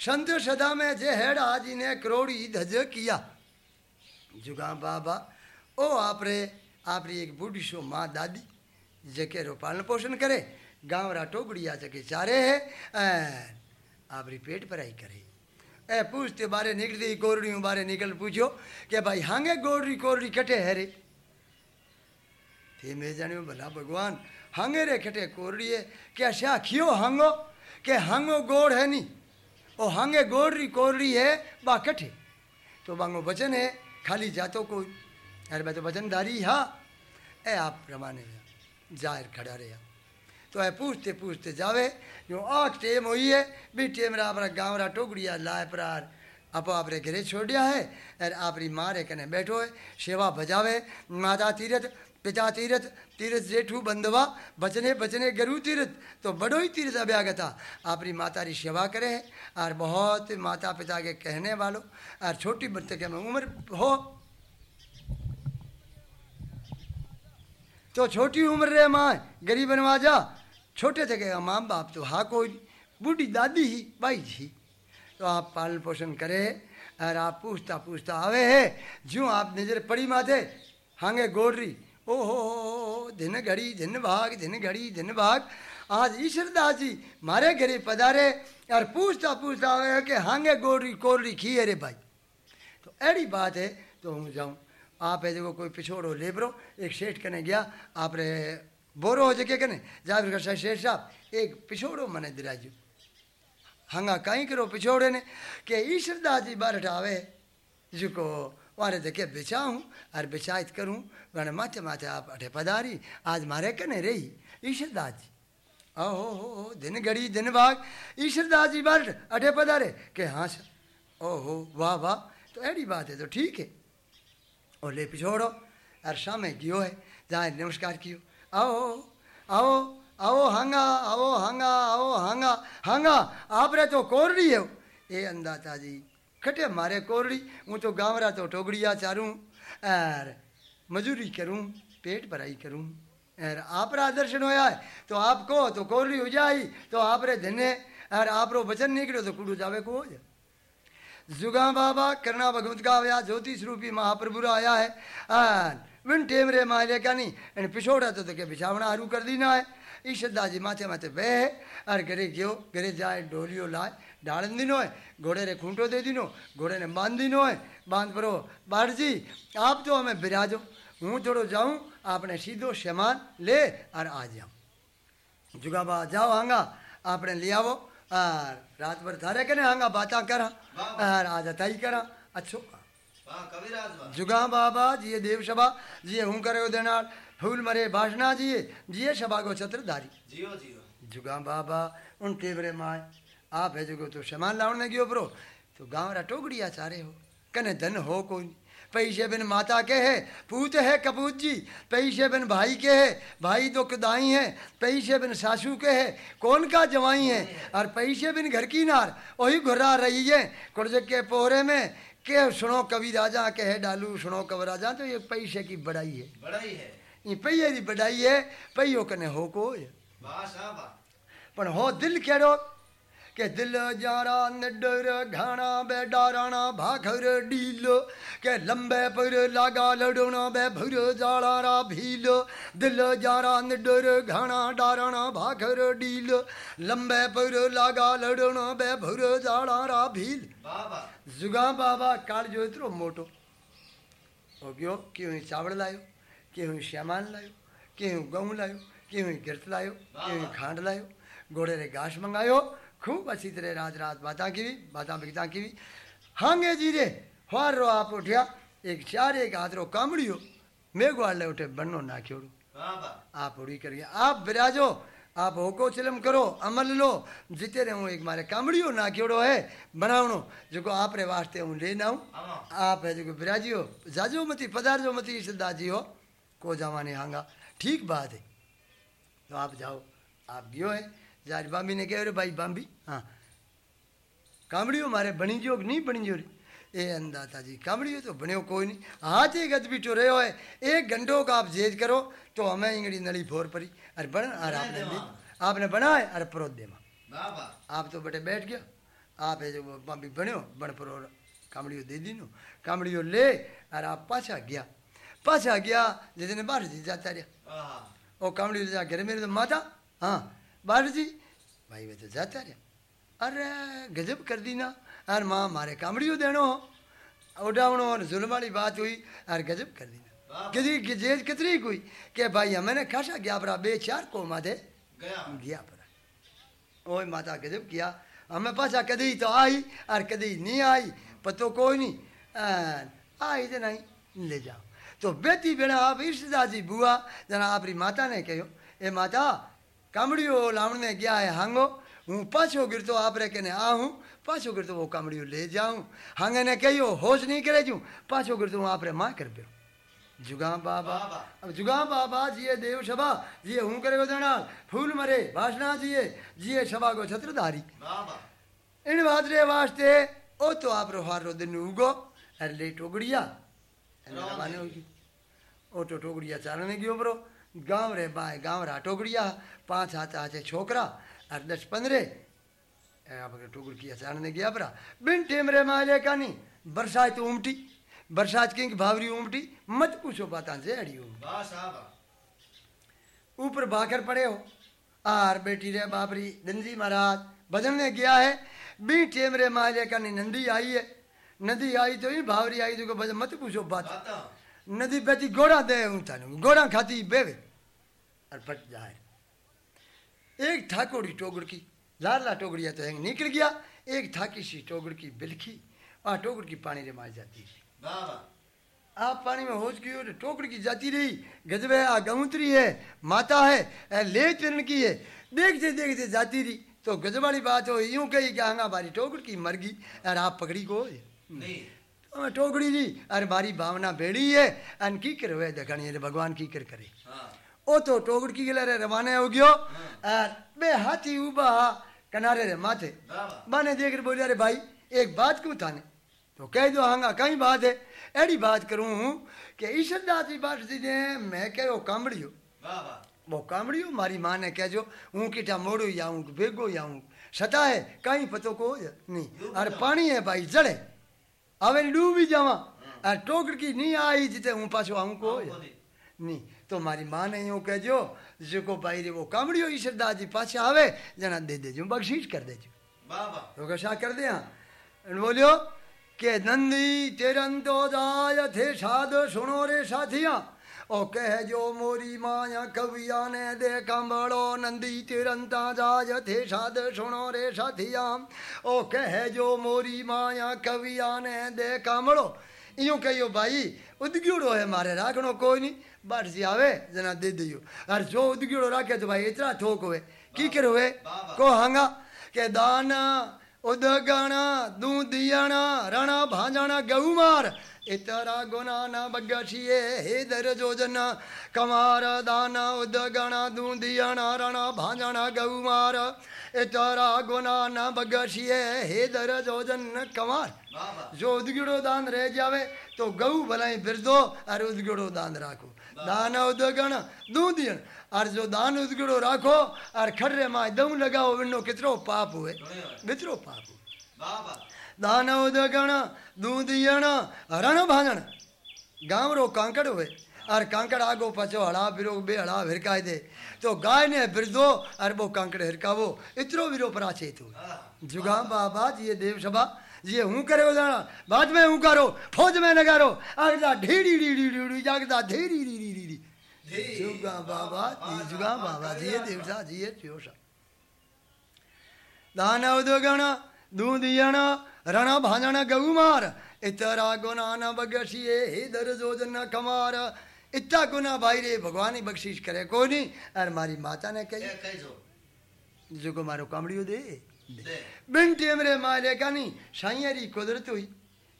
S1: संत सदा में जे हेड़ा ने क्रोड़ी धज किया। जुगा बाबा। ओ आपरे, आपरी एक बूढ़ी सो माँ दादी, जके रो पालन पोषण करे गाँव रा टोकड़िया जके चारे है आपरी पेट भराई करे। ए पूछते बारे निकलती कोरड़ी बारे निकल पूछो, कि भाई हांगे गोरड़ी कोरड़ी कटे है रे? हे मैं जानियो, भला भगवान, हांगे रे खटे कोरड़िए क्या शा खियो हांगो? के हांगो गोड़ है नी? ओ हांगे री कोरड़ी है, बा कठे तो बांगो वचन है खाली जातो को अरे मैं तो वजनदारी हा ए, आप रमाने ज़ाहिर खड़ा रहा। तो है पूछते पूछते जावे, जो आख टेम हुई है, भी टेम रा अपना गाँव रा टोकड़िया लाए परार अपो आपरे घरे छोड़ दिया है, और आपरी माँ रे कने बैठो है, सेवा बजावे, माता तीरथ पिता तीरथ तीरथ जेठू बंधवा, बचने बचने गरु तीरथ। तो बड़ो ही तीरथ अभ्यागता। आपरी माता री सेवा करे और बहुत माता पिता के कहने वालों, और छोटी बच्चे के उम्र हो। तो छोटी उम्र रे माँ, गरीब बनवा जा छोटे थे कहेगा माँ बाप तो हा कोई बूढ़ी दादी ही, भाई जी। तो आप पालन पोषण करे और आप पूछता पूछता आवे है जो आप नज़र पड़ी माथे, हांगे गोडरी ओ दिन घड़ी, दिन भाग, दिन घड़ी, दिन भाग। आज ईश्वरदास जी मारे घरे पधारे और पूछता पूछता आवे कि हांगे गोडरी कोरड़ी खी है रे भाई? तो अड़ी बात है तो हूँ जाऊँ। आप है देखो कोई पिछोड़ो लेबरो, एक सेठ कने गया आप रे बोरो हो जके कने, जाबिर का शेठ साहब, एक पिछोड़ो मने दिला दिराजू। हंगा कहीं करो पिछोड़े ने, के ईश्वरदास जी बारठ आवे जिको वारे देखे बिछाऊं और बिछाइत करूँ वने माथे माथे आप अठे पधारी, आज मारे कने रही? ईश्वरदास जी। ओहो हो हो दिन घड़ी, दिन भाग, ईश्वरदास जी बारठ अठे पधारे के हाँ सर। ओहो, वाह वाह तो अड़ी बात है तो ठीक है। और ले पिछोड़ो और शामे गियो है जहाँ नमस्कार कियो। आओ आओ आओ, हांगा आओ हांगा आओ, हांगा हांगा आपरे तो कोर रही है। ए अंदाता जी खटे मारे कोरड़ी हूँ तो गाँवरा तो टोगड़िया चारूं और मजूरी करूँ, पेट भराई करूँ। और आपरा दर्शन होया है तो आपको तो कोरड़ी हो जाई तो आपरे धने और आपरो वचन निकलो तो कुड़ू जावे को हो जाए जुगा बाबा, करना भगवत का आया, ज्योतिष रूपी महाप्रभु आया है। विन टेम रे माले का नहीं पिछोड़ा तो तो के बिछावना हरू कर दी ना है। ईश्वरदास जी माथे माथे बह और घरे गयो घरे जाए डोलियो लाए दिनो है रे खूंटो दे दिनो घोड़े ने बाँध दिनो है बाँध परो बाढ़ जी आप तो हमें बिराजो हूँ थोड़ो जाऊँ आपने सीधो सामान ले और आ जाऊँ जुगा बा जाओ आंगा आपने ले आवो और रात भर थारे कने आंगा बाता करा और आज अताई करा अच्छो जुगा बाबा जिये देव सभा जिये हूँ करे देनाल फूल मरे भाषणा जिये जिये सभा को छत्रधारी
S2: जियो जियो
S1: जुगा बाबा उन टेबरे माए आप है जो तो सामान लाउण में गयो प्रो? तो गाँव रा टोकड़िया चारे हो। कने धन हो कोई। पैसे बिन माता के है पूत है कपूत जी। पैसे बिन भाई के है भाई तो कदाई है। पैसे बिन सासू के है कौन का जवाई है? और पैसे बिन घर की नार वही घुरा रही है। कुर्ज के पोहरे में के सुनो कवि राजा के है डालू सुनो कव राजा तो ये पैसे की बड़ाई है।
S2: बड़ाई है।
S1: ये पैये की बड़ाई है पैयो कने हो को है
S2: वाह शाह
S1: के दिल जारा निडर घाना बे डाराना भाखर डीलो के लंबे पर लागा लड़ोना बे भुर जाड़ा भीलो। दिल जारा निडर घाना डाराना भाखर डीलो लंबे पर
S2: लागा लड़ोना
S1: बे भुर जाड़ा भील। बाबा। जुगा बाबा काल जो इतरो मोटो। हो उगियो केहूं चावड़ लायो केहूं श्यामान लायो केहूं गहूं लायो केहूं गिरत लायो केहूं खांड लायो घोड़े रे घास मंगायो खूब अच्छी तरह रात रात बातें की बातें बिकता की हांगे जीरे हार रो आप उठिया एक चार एक हाथ रो कामड़ियो मेघवाड़ ले उठे बनो ना
S2: क्योड़ो हाँ
S1: आप उड़ी करिए। आप बिराजो आप होको चिलम करो अमल लो। जीते रहो एक मारे कामड़ियो ना क्योड़ो है बनावनो जो आप रे वास्ते हूँ ले ना
S2: हाँ।
S1: आप है जो बिराजियो जाजो मती पधारजो मती सिद्धा हो। को जमाने हांगा। ठीक बात है। तो आप जाओ। आप गयो है। जारी बाम्बी ने कहो भाई बाम्बी हाँ। कामड़ियो मारे बनी जो नहीं बनी जो ए अंदाता जी कामड़ियो तो बनियो कोई नहीं। हाथ एक अदबीटो रहो है। एक घंटों का आप जेज करो तो हमें इंगड़ी नली फोर परी अरे बन अरे आपने आपने बनाए? अरे परोत दे माँ
S2: वाह वाह।
S1: आप तो बटे बैठ गया। आप है जो बाम्बी बन्यो बन परो कामड़ियो दे दीनो। कामड़ियो ले अरे आप पाछा गया। पाछा गया जिसने बाहर जी जाता रहा
S2: आहा
S1: ओ कामड़ी जा घर मेरे तो माता। हाँ। बाहर जी भाई वे तो जाता रहा। अरे गजब कर दी ना। अरे माँ मारे कामड़ियो देनो उड़ावणो और जुल्म वाली बात हुई। और गजब कर दी ना। किसी की जेज कितनी कोई के भाई मैंने खासा गया परा बे चार को माथे
S2: गया।
S1: गया परा ओए माता गजब किया। हमें पाछा कदी तो आई और कदी नहीं आई। पतो कोई नहीं। आई तो नहीं। ले जाओ। तो बेटी बेड़ा आप ईर्षदा जी बुआ जना आपरी माता ने कहो ए माता कामड़ियो लावण में गया है हांगो हूँ पाछो गिरतो आप रे कने आ हूँ पाछो गिरतो वो कामड़ियो ले जाऊँ हांगे ने कहियो होश नहीं करे जूं पाछो गिरतो हूँ आप रे माँ कर पियो जुगाम बाबा। अब जुगाम बाबा जिये देव सभा जिये हूँ करे गोदना फूल मरे भाषणा जिये जिये सभा को छत्रधारी इन वादरे वास्ते ओ तो आप रो हारो दिन उगो अरे ले टोगड़िया होगी ओ तो टोगड़िया चालने गयो बरो गाँव रे बाय गाँव रा टोगड़िया पाँच हाथ हाथे छोकरा और दस पंद्रह आप टोगड़िया चालने गया बरा बिन टेम रे माले कानी बरसात उमटी बरसात की भावरी उमटी मत पूछो बाता से अड़ी उमटी ऊपर भाकर पड़े हो आर बेटी रे बाबरी दंजी महाराज भजन में गया है बी टेम रे माले का नंदी आई है नदी आई तो ही भावरी आई तो भजन मत पूछो बात नदी बेटी गोड़ा दे ऊँचा गोड़ा खाती बेवे और पट जाए। एक ठाकोड़ी टोगड़ की लाला टोगड़िया तो हैंग निकल गया एक ठाकी सी टोगड़ की बिलखी वहाँ टोगड़ की पानी रे मार जाती है आप पानी में होश गई और टोकरी की जाती रही गजबे आ गौतरी है माता है ले चरण की है। देखते देखते जाती रही तो गजबाड़ी बात हो यूँ कही कि हंगा बारी टोकरी की मर गई और आप पकड़ी को
S2: नहीं।
S1: तो टोकरी जी अरे बारी भावना बेड़ी है अन की कर हुए देखनी है भगवान की कर करे।
S2: हाँ।
S1: ओ तो टोकरी की गले रे रवाने हो गयो और बे हाथी उबा किनारे रे माथे
S2: बाबा
S1: माने देख बोले अरे भाई एक बात क्यों थाने तो कह दो हांगा कई बात है एड़ी बात करूं कि ईश्वर दास जी बात सी ने मैं कहो कामड़ियो
S2: बाबा
S1: वो कामड़ियो मारी माँ ने कह जो हूँ किटा मोड़ो जाऊं बेगो जाऊं सता है कहीं पतो को नहीं अरे पानी है भाई जड़े હવે ડૂબી જાવા આ ટોકડકી નહીં આવી જીતે હું પાછો આવું કો
S2: આવું કોની?
S1: નહીં તો મારી માને એવું કહેજો જેકો ભાઈ રે वो કામડીઓ ઈશ્વરદાસજી પાછા આવે જણા દે દેજો બક્ષિસ કરી દેજો
S2: बाबा
S1: तो कशा कर दिया અને બોલ્યો કે નંદી તેરંતો જાય થે સાદ સુણો રે સાથિયા ओ कहजो मोरी माया कविया ने दे कंबड़ो नंदी तिरंता जाज थे साद सुनो रे साथिया ओ कहजो मोरी माया कविया ने दे कंबड़ो यूं कहियो भाई उदग्योड़ो है मारे राखनो कोई नहीं बाढ़ से आवे जना दे दियो। और जो उदग्योड़ो राखे तो भाई इतना ठोक हुए की कर हुए
S2: बाबा।
S1: को हांगा के दान उदगण दूधियण रण भांजण गौमार इतरा गुना न बगशिए हे दर जोजन कमार दान उदगण दूधियण रण भांजण गौमार इतरा गुना न बगशिए हे दर जोजन कमार। जो उदगिड़ो दान रह जावे तो गऊ भलाई फिर दो और उदगिड़ो दान राखो। दान उदगण दूधियण और जो दान उदगिड़ो राखो और खर्रे माँ दम लगाओ विनो कितरो पाप हुए। वितरो पाप हुए दान उदगण दूधियण रण भांजण गाँव रो कांकड़ हुए और कांकड़ आगो पचो हड़ा फिरो बे हड़ा हिरकाए दे तो गाय ने फिर दो और वो कांकड़ हिरकावो इतरो विरो पराचेत हुए जुगा बाबा जी देव सभा ये हूँ करे जाना बाद में हूँ करो फौज में न करो अगला ढेरी ढीड़ी ढीड़ी जागदा ढेरी ढीड़ी ढीड़ी भगवान ही बख्शीश करे कोई नहीं मारी माता ने कही जो। को मारो दे। बिन टेमरे मारे कानी साइयरी कुदरत हुई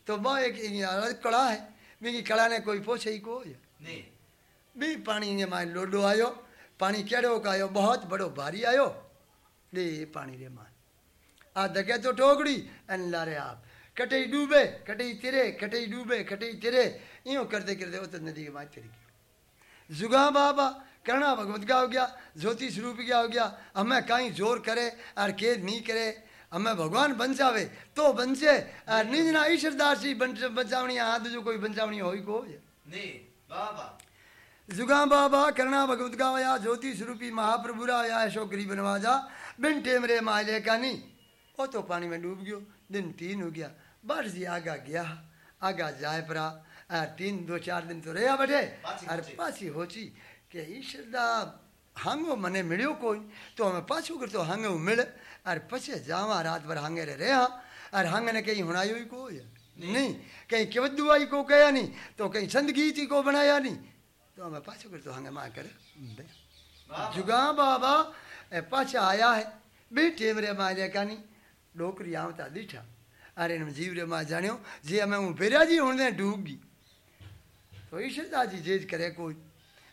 S1: तो बा एक कड़ा है। मेरी कड़ा ने कोई पूछे ही। को भी पानी ने मार लोडो आयो पानी केड़ो का आयो बहुत बड़ो भारी आयो दे पानी रे मार आ दगे तो टोकड़ी अन लारे आप कटई डूबे कटई तिरे कटई डूबे कटई तिरे यूँ करते करते वो तो नदी के मार तिर गयो जुगा बाबा करना भगवत का हो गया ज्योतिष रूप का हो गया हमें कहीं ज़ोर करे और के नहीं करे हमें भगवान बन जावे तो बंचे और निजना ईश्वरदास जी बचावनी हाथ जो कोई बचावनी हो
S2: ही को
S1: जुगा बाबा करना भगवत का या ज्योति स्वरूपी महाप्रभु रा या ऐशो गरीब नवाजा बिन टेमरे माले का नहीं। वो तो पानी में डूब गयो दिन तीन हो गया बर्स जी आगा गया आगा जाए परा तीन दो चार दिन तो रहा बटे
S2: अरे
S1: पासी
S2: होची
S1: કે ઈશ્વરદા હાંગો મને મળ્યો કોઈ તો અમે પાછું કરતો હાંગે હું મળે અરે પછી જાવા રાતભર હાંગે રે રહ્યા અરે હાંગને કઈ હુણાયું કોઈ નહીં કઈ કેવદ્દુ આવી કો કયા નહીં તો કઈ છંદ ગીત કો બનાયા નહીં તો
S2: અમે
S1: પાછું કરતો હાંગે માં કરે જુગા બાબા એ પાછા આયા હે બે ટેમરે માં કાની ડોકરી આવતા દીઠા અરે જીવરે માં જાણ્યો જે અમે હું ભેર્યા જી હું ડૂબ ગઈ કોઈ શ્રદ્ધાથી જે જ કરે કોઈ.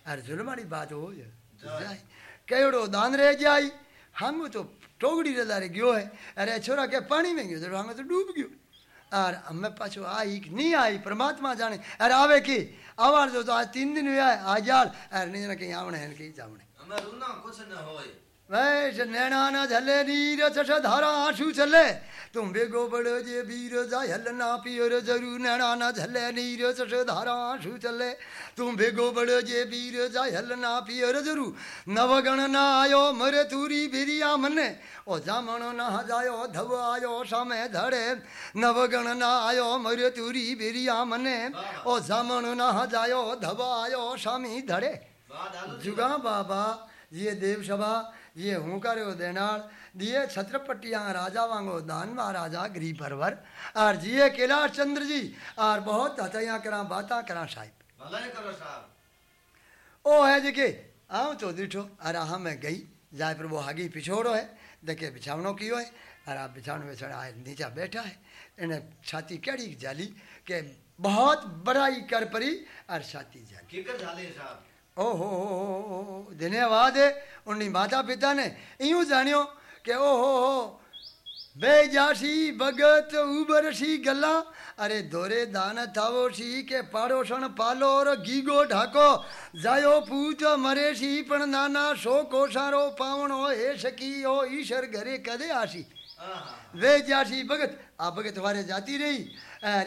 S1: અરે જુલમાની વાત હોય. જાય. કેવડો દાન રહે જાય. હાંગો તો ટોગડી गयो है अरे छोरा के पानी में गयो तो हम तो डूब गयो अरे हमें पाछो आई कि नहीं आई परमात्मा जाने अरे आवे की आवाज़ तो आज तीन दिन हुआ है आज यार अरे नहीं जाना कहीं आवने कहीं
S2: जावने हमें कुछ
S1: होए नैना झले नीर चश धारा आशू चले। तुम बे गोबड़ जे बीर जा हल ना पियर जरू नैना न झले नीर चश धारा आशू चले। तुम बे गोबड़ जे बीर जा हल ना पियर जरू नवगण न आयो मरे तूरी बिरिया मने। ओ जामण न जायो धव आयो सामे धड़े। नवगण न आयो मरे तूरी बिरिया मने। ओ जामण न जायो धव आयो सामी धड़े। जुगा बाबा ये देव सभा जी हूँ करो देना जीए छत्रपटिया राजा वांगो दानवा राजा गरीब भरवर और जीए कैलाश चंद्र जी और बहुत हथया करा बात करा साहिब। ओ है जी के आओ तो दिठो अरे हम है गई। जाए प्रभु आगे पिछोड़ो है देखे बिछावनो कियो है और आप बिछावन आए नीचा बैठा है। इन्हें छाती कड़ी जाली के बहुत बड़ाई कर परी और छाती जाली। ओहो धन्यवाद उन्नी माता पिता ने इं जानियो के ओहो हो बे भगत उबर सी गला अरे दोरे दान थावो सी के पाड़ो सन पालो और गीगो ढाको जायो पूत मरे सी पण नाना सो को सारो पावण हो हे सखी हो ईश्वर घरे कदे आसी वे जासी भगत आ भगत वारे जाती रही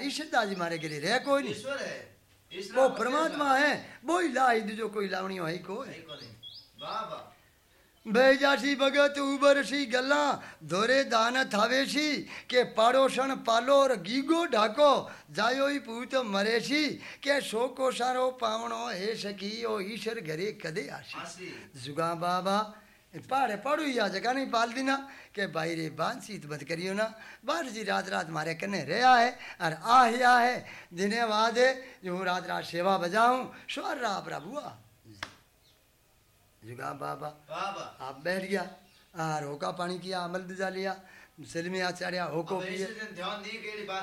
S1: ईश्वर दाजी मारे घरे रह कोई नहीं वो परमात्मा है। वो इलाही जो कोई लावणी हो को
S2: है। बेजासी भगत
S1: उबर सी गला धोरे दान थावे सी के पाड़ोसन पालो और गीगो ढाको जायो ही पूत मरे सी के शोको सारो पावणो हे सकी ओ ईश्वर
S2: घरे कदे आशी
S1: जुगा बाबा पाड़े पाड़ू या जगह नहीं पाल देना के भाई रे बाँध तो बद करियो ना बार जी रात रात मारे कने रहा है और आ हिया है जिन्हें वाद है जो रात रात सेवा बजाऊं स्वर रहा प्रभुआ जुगा बाबा
S2: बाबा
S1: आप बैठ गया आ रोका पानी किया अमल दिजा लिया सलमी आचार्य होको पिए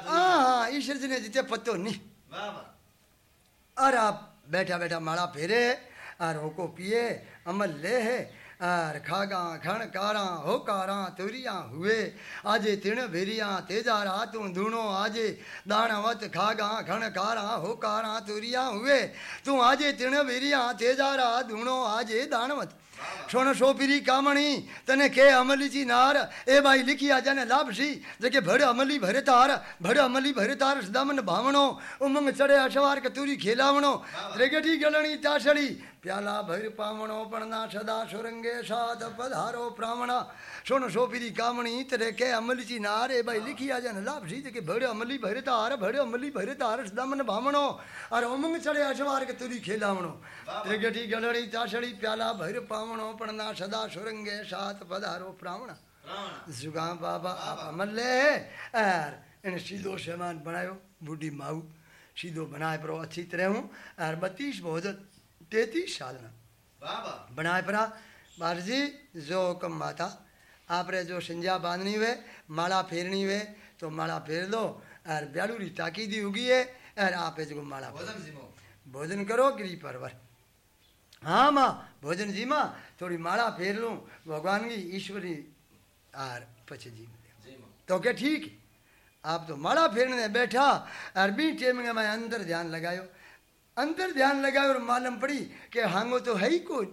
S1: हाँ हाँ ईश्वर जी ने जितने पत्तो नहीं और आप बैठा बैठा माड़ा फेरे और होको पिए अमल ले है खागा खण कारा हो कारा तुरिया हुए। आज तिण भिरिया, तेजा रातू धूणो। आजे दाणवत खागा खण कारा हो कारा तुरिया हुए। तू आज तिण भिरिया, तेजा रा धूणो। आजे दाणवत सोन सोपीरी कामणी, तने के अमली जी नार, ए भाई लिखी आ जाने लाभ सी, जेके भड़ अमली भरे तार भड़ अमली भरे तार सदामन भावणो, उमंग चढ़े अशवार कतूरी खेलावणो त्रिगठी गलणी तासड़ी प्याला भैर पावणो, पणना सदा सुरंगे साध पधारो प्रावणा। सोन सोपीरी कामणी तरे के अमली जी नार, ए भाई लिखी आ जाने लाभ सी, जेके भड़ अमली भरे तार भड़ अमली भरे तार सदामन भावणो, और उमंग चढ़े अशवार कतूरी खेलावणो। त्रिगठी गलणी तासड़ी प्याला भैर पावणो। ब्राह्मणों पढ़ना सदा सुरंगे सात पधारो
S2: ब्राह्मण।
S1: जुगाम बाबा आप अमल। ले और इन सीधो सेवान बनायो बूढ़ी माऊ। सीधो बनाए परो अच्छी तरह हूँ। और बत्तीस भोजन तैतीस
S2: साधना।
S1: बनाए परा बारजी जो कम माता। आप रे जो संज्ञा बांधनी हुए माला फेरनी हुए तो माला फेर दो। और ब्यालू री ताकी दी उगी है। और आप जो माला भोजन करो गिरी परवर। हाँ माँ भोजन जी माँ थोड़ी माला फेर लूँ भगवान की ईश्वरी आर पछ जी तो क्या ठीक? आप तो माला फेरने बैठा और बी टेम मैं अंदर ध्यान लगायो। अंदर ध्यान लगायो और मालूम पड़ी कि हांगो तो है ही कोई।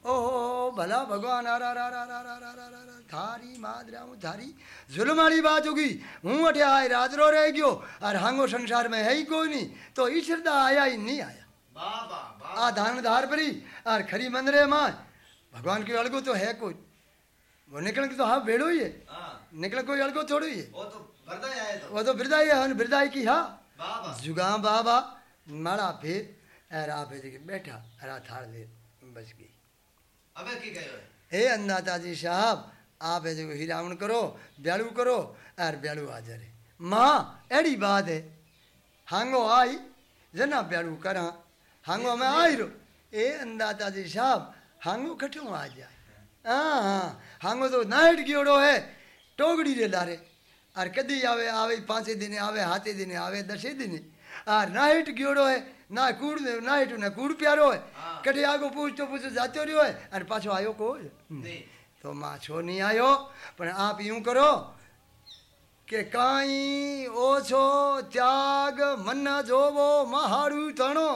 S1: ओहो। भला भगवान आ रा रा रा रा रा रा रा रा धारी माद रहा हूँ धारी। जुल्म वाली बात होगी। हूँ अठे आए राजरो रह गयो और हांगो संसार में है ही कोई नहीं। तो ईश्वर आया ही नहीं आया। आधार धार परी और खरी मन रहे माँ। भगवान की अलगो तो है कोई। वो निकल के तो हाँ भेड़ो ही है।
S2: हाँ।
S1: निकल कोई अलगो थोड़ी है
S2: वो तो, तो
S1: वो तो बिरदाई है बिरदाई की हाँ। जुगा बाबा मारा फिर ऐरा फिर के बैठा ऐरा थार ले बच गई।
S2: अबे की कह हे?
S1: अन्नाता जी साहब आप है जो हिरावण करो ब्यालू करो अर ब्यालू आ जा रहे माँ एड़ी बात है। हांगो आई जना ब्यालू करा। हांगो में आई रो ए अन्नदाता जी साहब हांगो कठो आ जाए हाँ हाँ हांगो तो नाइट गियोड़ो है टोगड़ी रे लारे और कदी आवे आवे पांचे दिन आवे हाथे दिन आवे दसे दिन और नाइट गियोड़ो है ना कूड़ नाइट ना कूड़ प्यारो है। कटे आगो पूछ तो पूछ जातो रहो है और पाछो आयो को तो माँ छो नहीं आयो पर आप यूँ करो के काई ओछो त्याग मन जो वो महारू तणो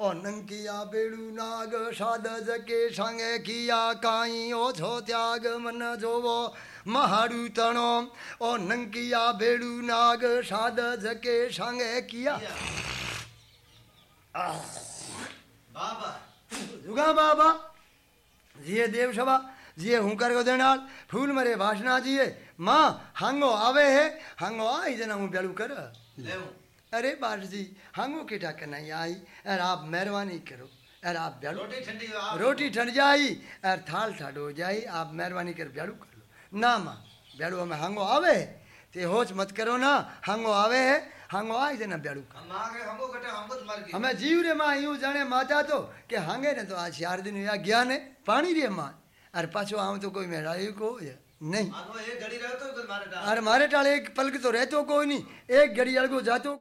S1: ओ नंकिया बेड़ू नाग साद जके सांगे किया काई ओछो त्याग मन जो वो महारू तणो ओ नंकिया बेड़ू नाग साद जके सांगे
S2: किया बाबा
S1: जुगा बाबा जिए देव सभा जिए हुकर को देनाल फूल मरे भाषणा जिए माँ हांगो आवे है? हांगो आई जना हूँ ब्यालू कर। अरे बाल जी हांगो के ठाक नहीं आई। अरे आप मेहरबानी करो। अरे आप ब्यालू
S2: रोटी ठंड
S1: जाई अरे थाल ठाडो जाई आप मेहरबानी कर ब्यालू कर लो। ना माँ ब्यालू हमें हांगो आवे है? ते होच मत करो ना हांगो आवे है? हांगो आई देना ब्यालू
S2: हमें जीव रे
S1: माँ यूँ जाने माता तो के हांगे ने तो आज चार दिन या ज्ञान है पानी रे माँ। अरे पाछो आऊँ तो कोई मेरा ही को है नहीं। अरे
S2: मारे टाले एक पलक तो
S1: रहते हो कोई नहीं। एक घड़ी अड़गो जाते हो